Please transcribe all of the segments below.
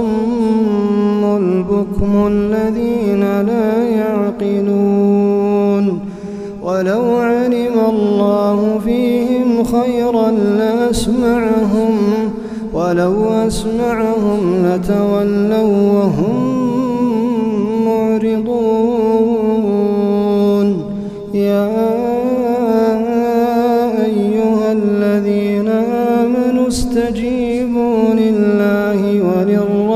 الصم البكم الذين لا يعقلون ولو علم الله فيهم خيرا لأسمعهم ولو أسمعهم لتولوا وهم معرضون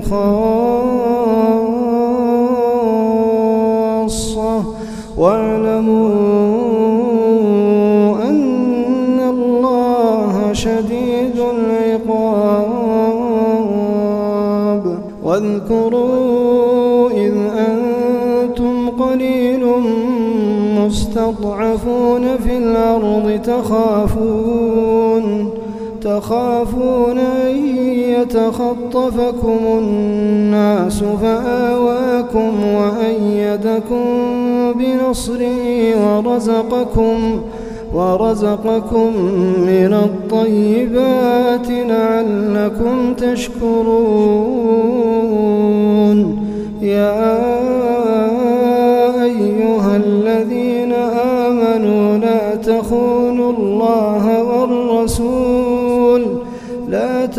خاصة واعلموا أن الله شديد العقاب واذكروا إذ أنتم قليل مستضعفون في الأرض تخافون تخافون أن يتخطفكم الناس فآواكم وأيدكم بنصره ورزقكم ورزقكم من الطيبات لعلكم تشكرون. يا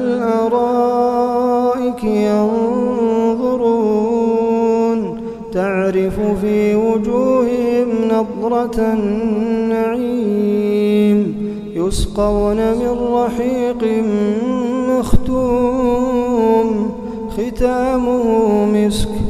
الأرائك ينظرون. تعرف في وجوههم نظرة النعيم. يسقون من رحيق مختوم. ختامه مسك.